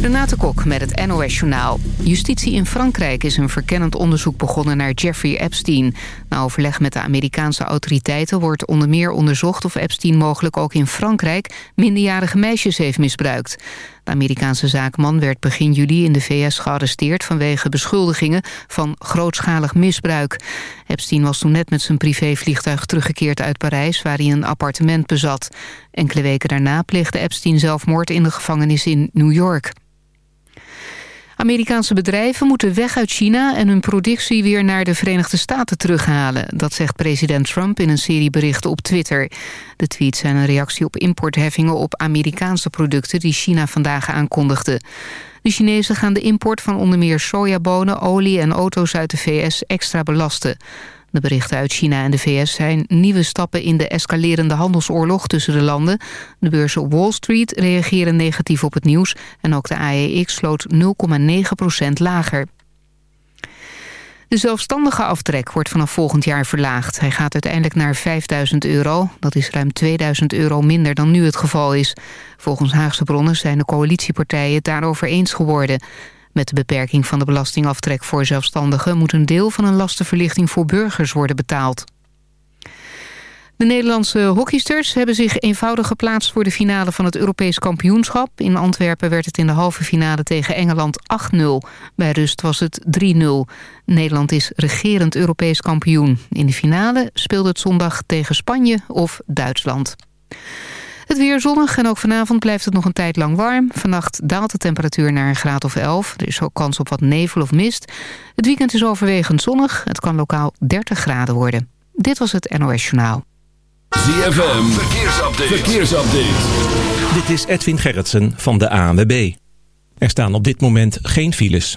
Renate Kok met het NOS Journaal. Justitie in Frankrijk is een verkennend onderzoek begonnen naar Jeffrey Epstein. Na overleg met de Amerikaanse autoriteiten wordt onder meer onderzocht... of Epstein mogelijk ook in Frankrijk minderjarige meisjes heeft misbruikt. De Amerikaanse zaakman werd begin juli in de VS gearresteerd... vanwege beschuldigingen van grootschalig misbruik. Epstein was toen net met zijn privévliegtuig teruggekeerd uit Parijs... waar hij een appartement bezat. Enkele weken daarna pleegde Epstein zelfmoord in de gevangenis in New York. Amerikaanse bedrijven moeten weg uit China en hun productie weer naar de Verenigde Staten terughalen. Dat zegt president Trump in een serie berichten op Twitter. De tweets zijn een reactie op importheffingen op Amerikaanse producten die China vandaag aankondigde. De Chinezen gaan de import van onder meer sojabonen, olie en auto's uit de VS extra belasten. De berichten uit China en de VS zijn nieuwe stappen in de escalerende handelsoorlog tussen de landen. De beurzen Wall Street reageren negatief op het nieuws en ook de AEX sloot 0,9% lager. De zelfstandige aftrek wordt vanaf volgend jaar verlaagd. Hij gaat uiteindelijk naar 5000 euro. Dat is ruim 2000 euro minder dan nu het geval is. Volgens Haagse bronnen zijn de coalitiepartijen het daarover eens geworden. Met de beperking van de belastingaftrek voor zelfstandigen... moet een deel van een lastenverlichting voor burgers worden betaald. De Nederlandse hockeysters hebben zich eenvoudig geplaatst... voor de finale van het Europees kampioenschap. In Antwerpen werd het in de halve finale tegen Engeland 8-0. Bij rust was het 3-0. Nederland is regerend Europees kampioen. In de finale speelde het zondag tegen Spanje of Duitsland. Het weer zonnig en ook vanavond blijft het nog een tijd lang warm. Vannacht daalt de temperatuur naar een graad of 11. Er is ook kans op wat nevel of mist. Het weekend is overwegend zonnig. Het kan lokaal 30 graden worden. Dit was het NOS Journaal. ZFM, verkeersupdate. verkeersupdate. Dit is Edwin Gerritsen van de ANWB. Er staan op dit moment geen files.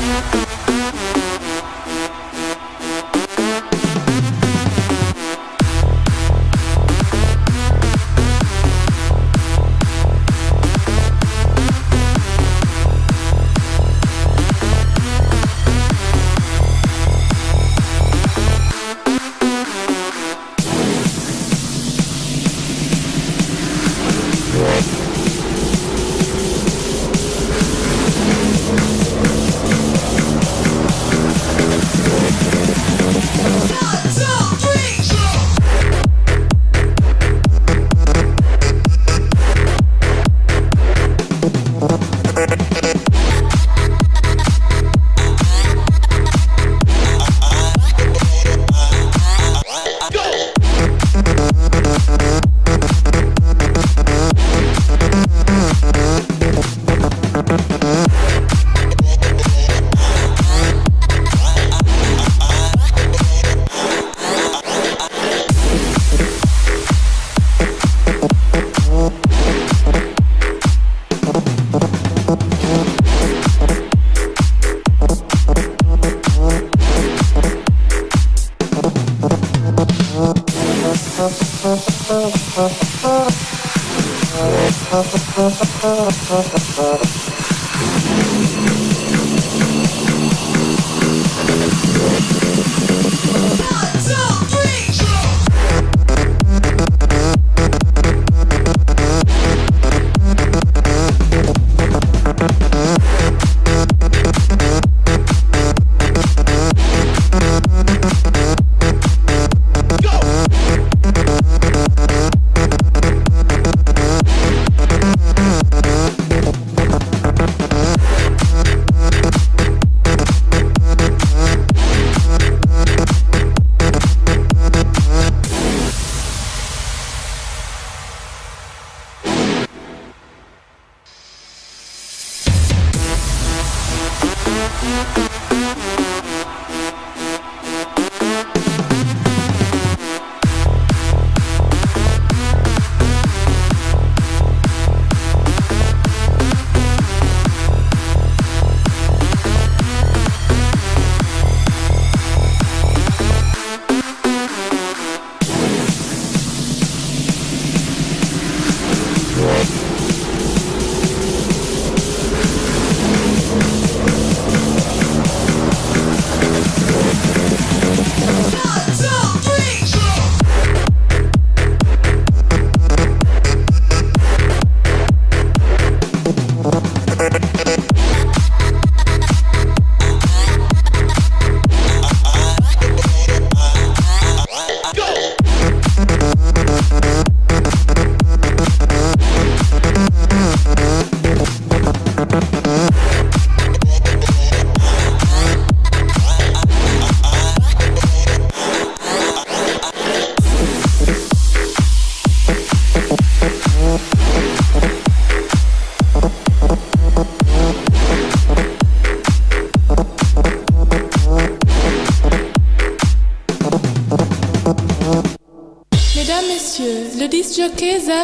Thank you.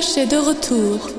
Zach est de retour.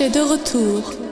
Est de retour.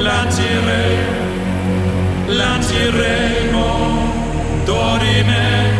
lanciremo, lanciremo, dorime,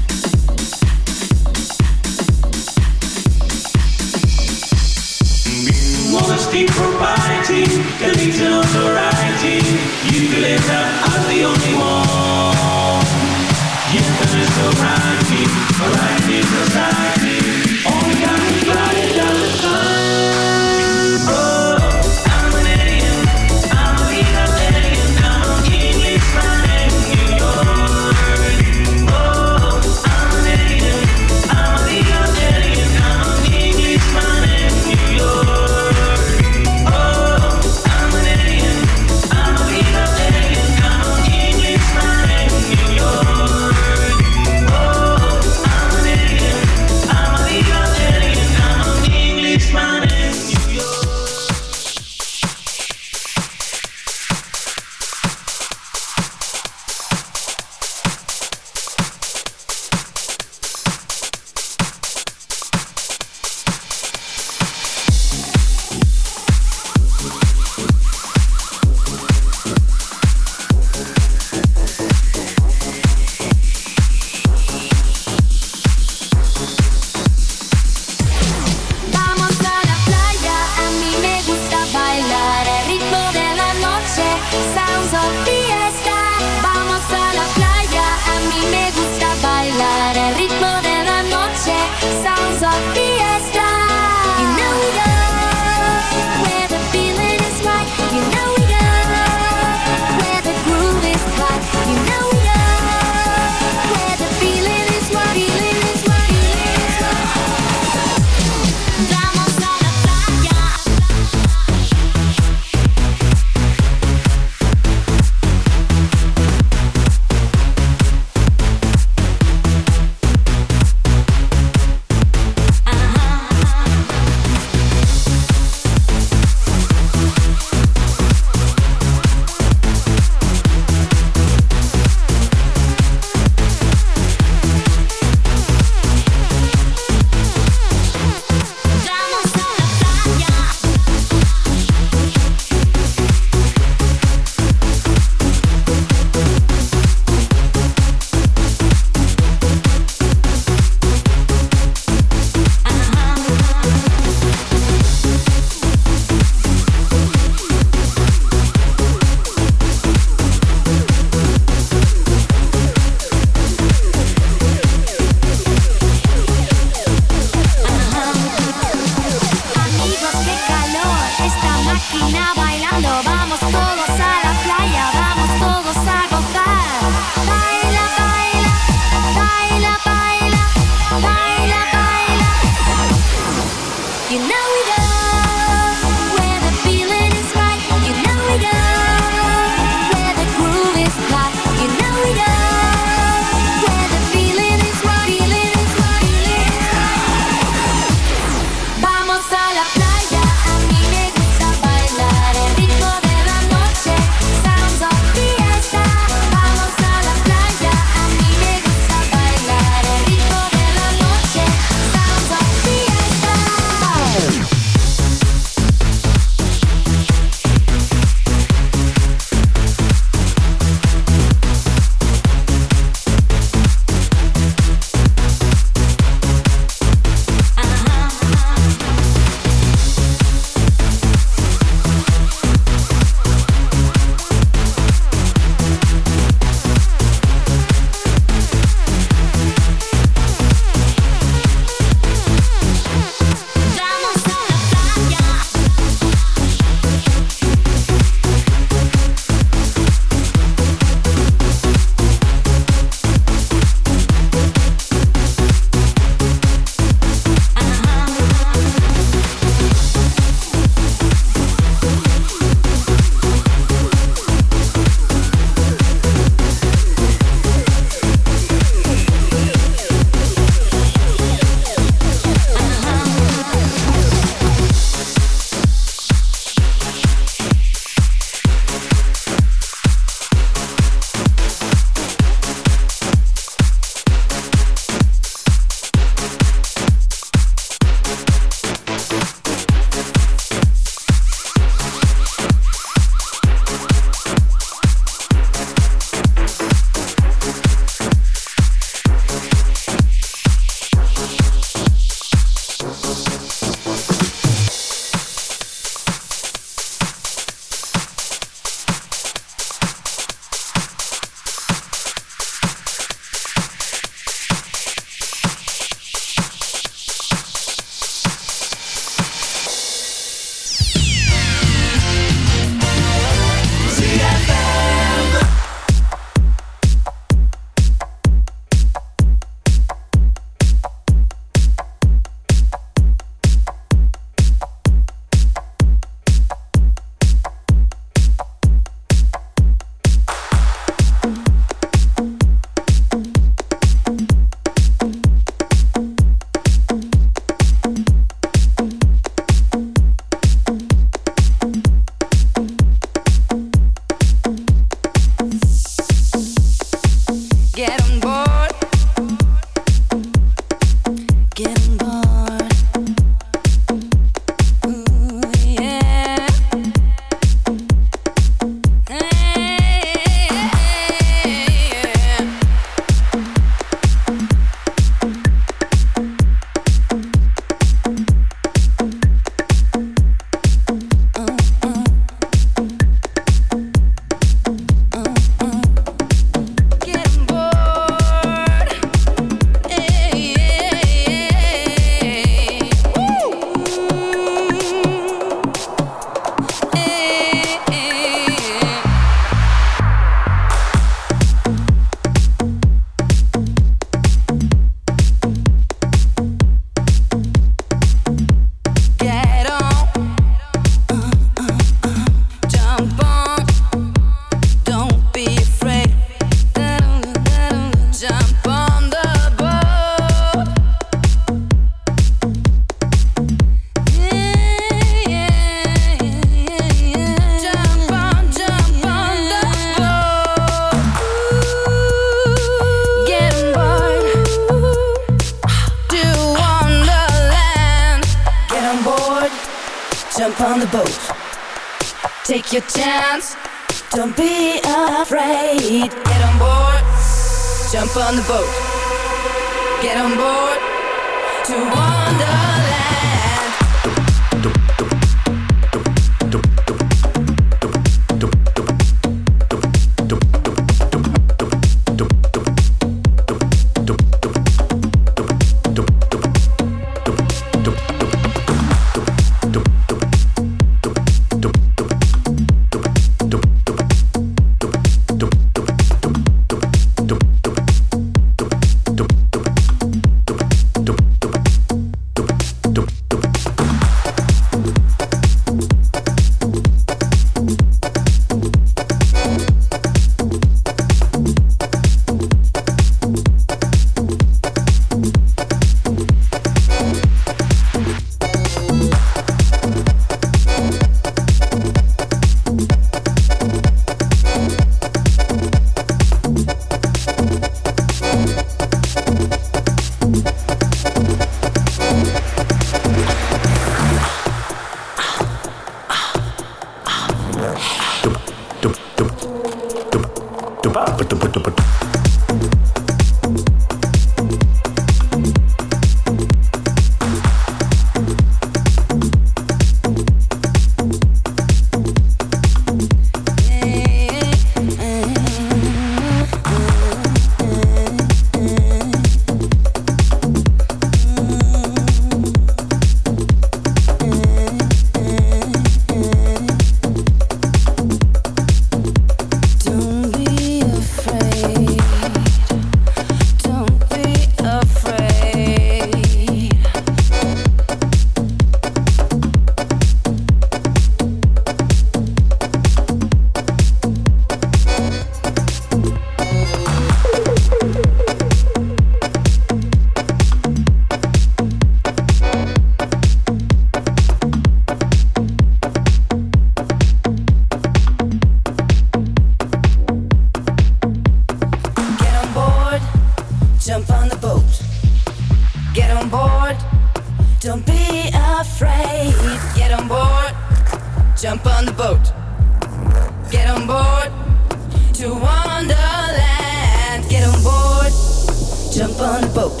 on a boat.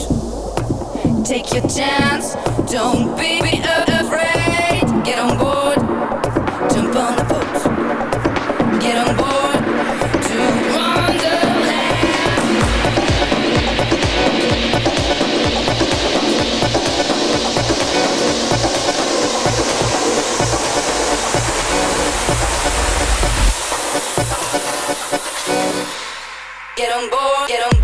Take your chance, don't be afraid. Get on board, jump on the boat. Get on board to Wonderland. Get on board, get on board.